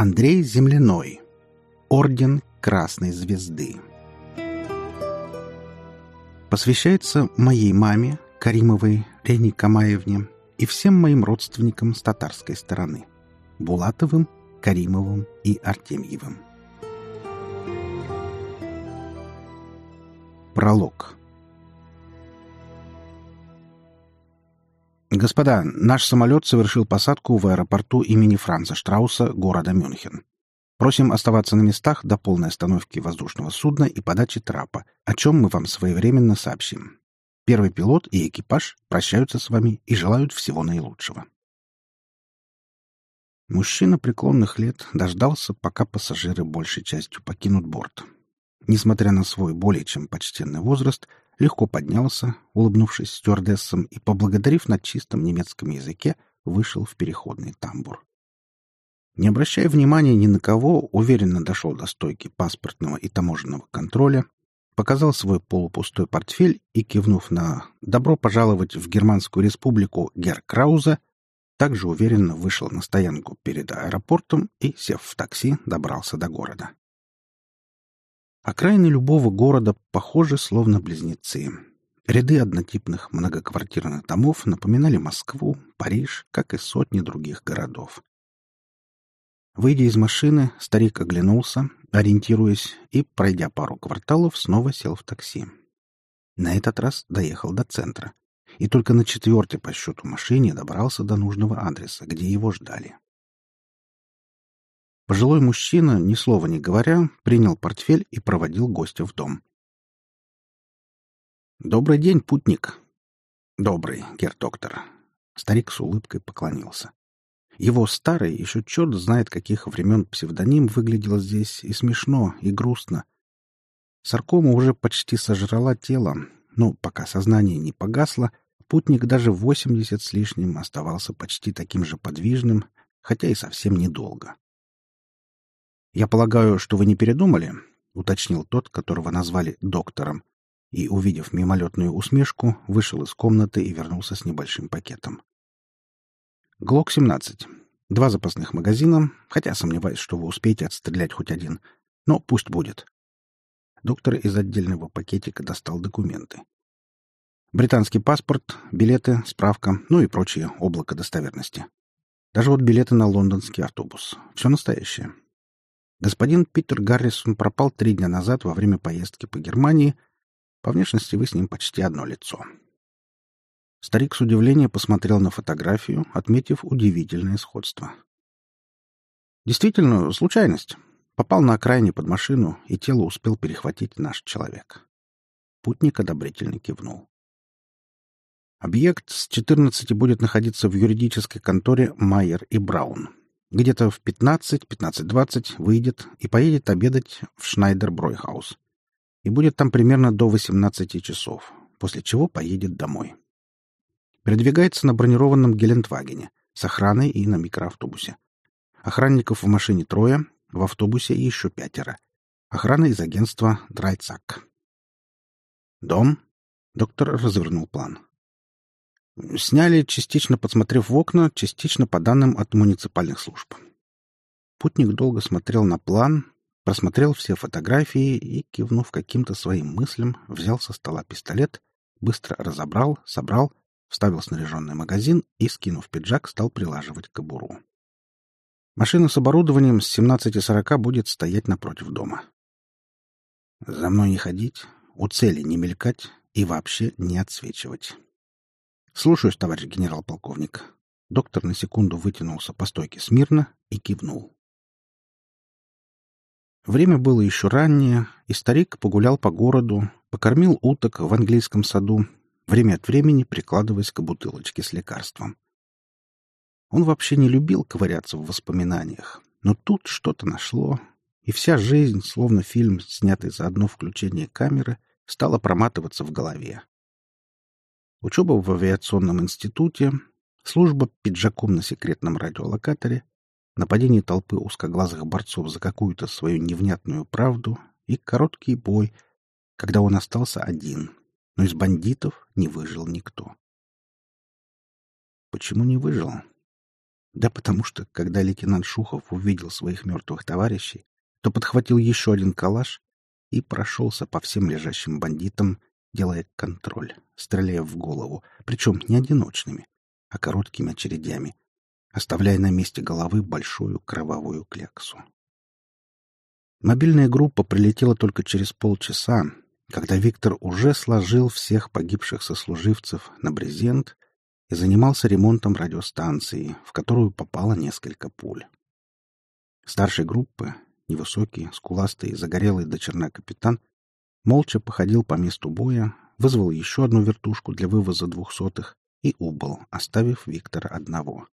Андрей Земляной. Орден Красной Звезды. Посвящается моей маме, Каримовой Лене Камаевне, и всем моим родственникам с татарской стороны – Булатовым, Каримовым и Артемьевым. Пролог. «Господа, наш самолет совершил посадку в аэропорту имени Франца Штрауса города Мюнхен. Просим оставаться на местах до полной остановки воздушного судна и подачи трапа, о чем мы вам своевременно сообщим. Первый пилот и экипаж прощаются с вами и желают всего наилучшего». Мужчина преклонных лет дождался, пока пассажиры большей частью покинут борт. Несмотря на свой более чем почтенный возраст, легко поднялся, улыбнувшись стюардессам и, поблагодарив на чистом немецком языке, вышел в переходный тамбур. Не обращая внимания ни на кого, уверенно дошел до стойки паспортного и таможенного контроля, показал свой полупустой портфель и, кивнув на «добро пожаловать в Германскую республику Гер Крауза», также уверенно вышел на стоянку перед аэропортом и, сев в такси, добрался до города. Окраины любого города похожи словно близнецы. Ряды однотипных многоквартирных домов напоминали Москву, Париж, как и сотни других городов. Выйдя из машины, старик оглянулся, ориентируясь, и, пройдя пару кварталов, снова сел в такси. На этот раз доехал до центра. И только на четвертой по счету машине добрался до нужного адреса, где его ждали. Пожилой мужчина, ни слова не говоря, принял портфель и проводил гостя в дом. «Добрый день, путник!» «Добрый, гер-доктор!» Старик с улыбкой поклонился. Его старый, еще черт знает каких времен псевдоним выглядел здесь и смешно, и грустно. Саркома уже почти сожрала тело, но пока сознание не погасло, путник даже восемьдесят с лишним оставался почти таким же подвижным, хотя и совсем недолго. «Я полагаю, что вы не передумали?» — уточнил тот, которого назвали доктором, и, увидев мимолетную усмешку, вышел из комнаты и вернулся с небольшим пакетом. «Глок-17. Два запасных магазина, хотя сомневаюсь, что вы успеете отстрелять хоть один, но пусть будет». Доктор из отдельного пакетика достал документы. Британский паспорт, билеты, справка, ну и прочее облако достоверности. Даже вот билеты на лондонский автобус. Все настоящее. Господин Питер Гаррисон пропал три дня назад во время поездки по Германии. По внешности вы с ним почти одно лицо. Старик с удивлением посмотрел на фотографию, отметив удивительное сходство. Действительно, случайность. Попал на окраине под машину, и тело успел перехватить наш человек. Путник одобрительно кивнул. Объект с 14 будет находиться в юридической конторе Майер и Браун. Где-то в 15-15.20 выйдет и поедет обедать в Шнайдер-Бройхаус. И будет там примерно до 18 часов, после чего поедет домой. Передвигается на бронированном Гелендвагене с охраной и на микроавтобусе. Охранников в машине трое, в автобусе еще пятеро. Охрана из агентства «Драйцак». «Дом?» — доктор развернул план. Сняли, частично подсмотрев в окна, частично по данным от муниципальных служб. Путник долго смотрел на план, просмотрел все фотографии и, кивнув каким-то своим мыслям, взял со стола пистолет, быстро разобрал, собрал, вставил снаряженный магазин и, скинув пиджак, стал прилаживать кобуру. Машина с оборудованием с 17.40 будет стоять напротив дома. За мной не ходить, у цели не мелькать и вообще не отсвечивать. «Слушаюсь, товарищ генерал-полковник». Доктор на секунду вытянулся по стойке смирно и кивнул. Время было еще раннее, и старик погулял по городу, покормил уток в английском саду, время от времени прикладываясь к бутылочке с лекарством. Он вообще не любил ковыряться в воспоминаниях, но тут что-то нашло, и вся жизнь, словно фильм, снятый за одно включение камеры, стала проматываться в голове учеба в авиационном институте, служба пиджаком на секретном радиолокаторе, нападение толпы узкоглазых борцов за какую-то свою невнятную правду и короткий бой, когда он остался один, но из бандитов не выжил никто. Почему не выжил? Да потому что, когда лейтенант Шухов увидел своих мертвых товарищей, то подхватил еще один калаш и прошелся по всем лежащим бандитам, делая контроль, стреляя в голову, причем не одиночными, а короткими очередями, оставляя на месте головы большую кровавую кляксу. Мобильная группа прилетела только через полчаса, когда Виктор уже сложил всех погибших сослуживцев на брезент и занимался ремонтом радиостанции, в которую попало несколько пуль. Старшей группы, невысокий, скуластый, загорелый до черна капитан, молча походил по месту боя, вызвал еще одну вертушку для вывоза двухсотых и убыл, оставив Виктора одного.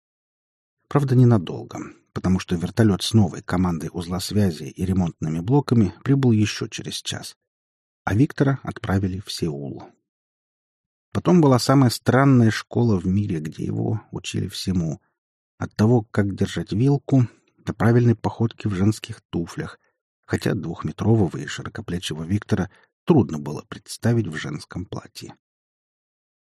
Правда, ненадолго, потому что вертолет с новой командой узла связи и ремонтными блоками прибыл еще через час, а Виктора отправили в Сеул. Потом была самая странная школа в мире, где его учили всему. От того, как держать вилку, до правильной походки в женских туфлях, хотя двухметрового и широкоплечего Виктора трудно было представить в женском платье.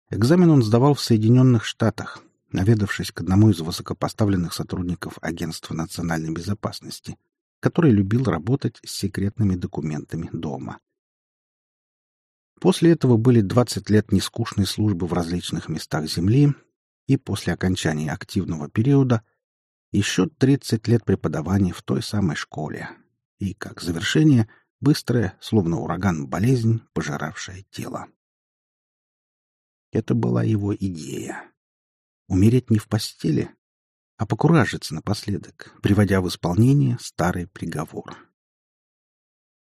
Экзамен он сдавал в Соединенных Штатах, наведавшись к одному из высокопоставленных сотрудников Агентства национальной безопасности, который любил работать с секретными документами дома. После этого были 20 лет нескучной службы в различных местах Земли, и после окончания активного периода еще 30 лет преподавания в той самой школе. И, как завершение, быстрая, словно ураган, болезнь, пожиравшая тело. Это была его идея. Умереть не в постели, а покуражиться напоследок, приводя в исполнение старый приговор.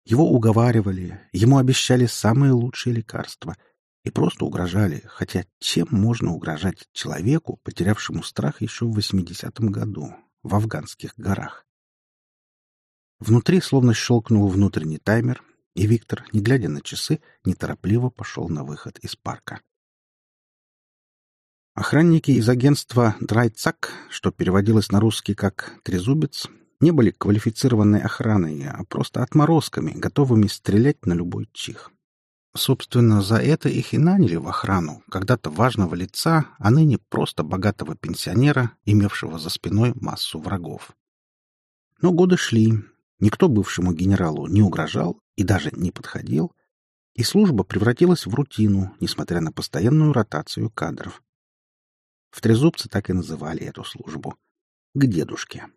Его уговаривали, ему обещали самые лучшие лекарства и просто угрожали, хотя чем можно угрожать человеку, потерявшему страх еще в 80-м году в афганских горах? Внутри словно щелкнул внутренний таймер, и Виктор, не глядя на часы, неторопливо пошел на выход из парка. Охранники из агентства «Драйцак», что переводилось на русский как «трезубец», не были квалифицированной охраной, а просто отморозками, готовыми стрелять на любой чих. Собственно, за это их и наняли в охрану когда-то важного лица, а ныне просто богатого пенсионера, имевшего за спиной массу врагов. Но годы шли, никто бывшему генералу не угрожал и даже не подходил, и служба превратилась в рутину, несмотря на постоянную ротацию кадров. В Трезубце так и называли эту службу — к дедушке.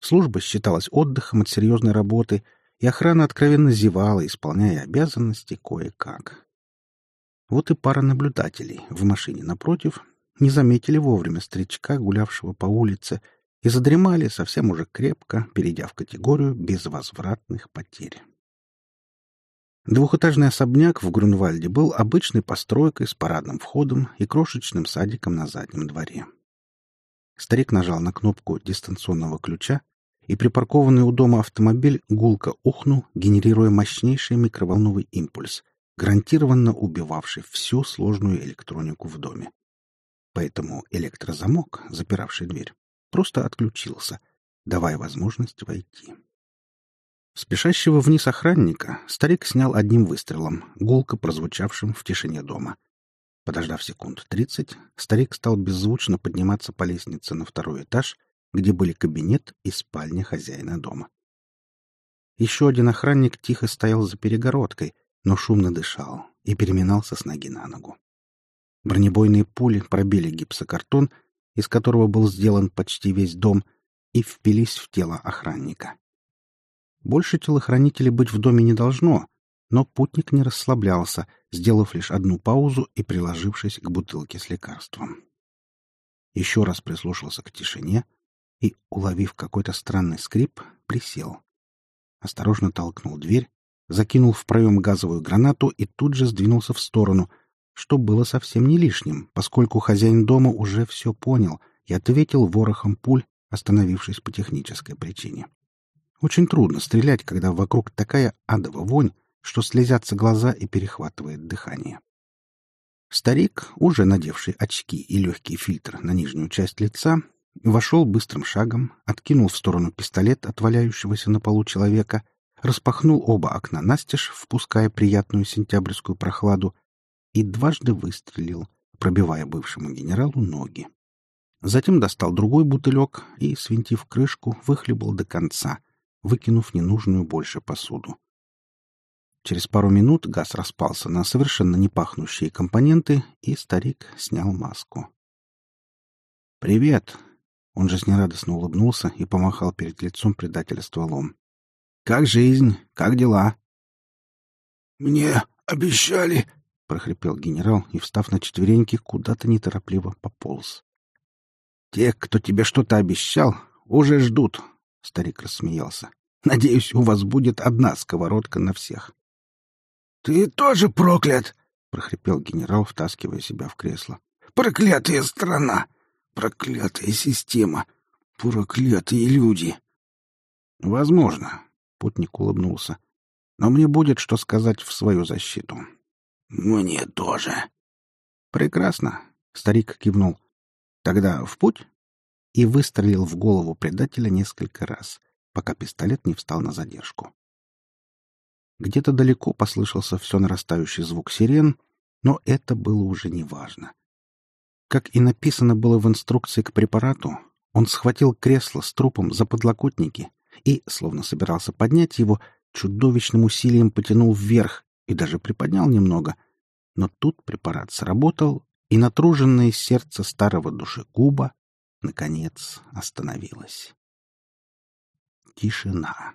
Служба считалась отдыхом от серьезной работы, и охрана откровенно зевала, исполняя обязанности кое-как. Вот и пара наблюдателей в машине напротив не заметили вовремя старичка, гулявшего по улице, и задремали совсем уже крепко, перейдя в категорию безвозвратных потерь. Двухэтажный особняк в Грунвальде был обычной постройкой с парадным входом и крошечным садиком на заднем дворе. Старик нажал на кнопку дистанционного ключа, и припаркованный у дома автомобиль гулко ухнул, генерируя мощнейший микроволновый импульс, гарантированно убивавший всю сложную электронику в доме. Поэтому электрозамок, запиравший дверь, просто отключился, давая возможность войти. Спешащего вниз охранника старик снял одним выстрелом, гулко прозвучавшим в тишине дома. Подождав секунд тридцать, старик стал беззвучно подниматься по лестнице на второй этаж — где были кабинет и спальня хозяина дома. Еще один охранник тихо стоял за перегородкой, но шумно дышал и переминался с ноги на ногу. Бронебойные пули пробили гипсокартон, из которого был сделан почти весь дом, и впились в тело охранника. Больше телохранителей быть в доме не должно, но путник не расслаблялся, сделав лишь одну паузу и приложившись к бутылке с лекарством. Еще раз прислушался к тишине, и, уловив какой-то странный скрип, присел. Осторожно толкнул дверь, закинул в проем газовую гранату и тут же сдвинулся в сторону, что было совсем не лишним, поскольку хозяин дома уже все понял и ответил ворохом пуль, остановившись по технической причине. Очень трудно стрелять, когда вокруг такая адова вонь, что слезятся глаза и перехватывает дыхание. Старик, уже надевший очки и легкий фильтр на нижнюю часть лица, Вошел быстрым шагом, откинул в сторону пистолет от валяющегося на полу человека, распахнул оба окна настежь, впуская приятную сентябрьскую прохладу, и дважды выстрелил, пробивая бывшему генералу ноги. Затем достал другой бутылек и, свинтив крышку, выхлебал до конца, выкинув ненужную больше посуду. Через пару минут газ распался на совершенно не пахнущие компоненты, и старик снял маску. «Привет!» Он же жизнерадостно улыбнулся и помахал перед лицом предателя стволом. «Как жизнь? Как дела?» «Мне обещали...» — прохрипел генерал и, встав на четвереньки, куда-то неторопливо пополз. «Те, кто тебе что-то обещал, уже ждут», — старик рассмеялся. «Надеюсь, у вас будет одна сковородка на всех». «Ты тоже проклят!» — прохрипел генерал, втаскивая себя в кресло. «Проклятая страна! Проклятая система! Проклятые люди!» «Возможно», — путник улыбнулся. «Но мне будет что сказать в свою защиту». «Мне тоже». «Прекрасно», — старик кивнул. «Тогда в путь?» И выстрелил в голову предателя несколько раз, пока пистолет не встал на задержку. Где-то далеко послышался все нарастающий звук сирен, но это было уже неважно. Как и написано было в инструкции к препарату, он схватил кресло с трупом за подлокотники и, словно собирался поднять его, чудовищным усилием потянул вверх и даже приподнял немного. Но тут препарат сработал, и натруженное сердце старого душегуба наконец остановилось. Тишина.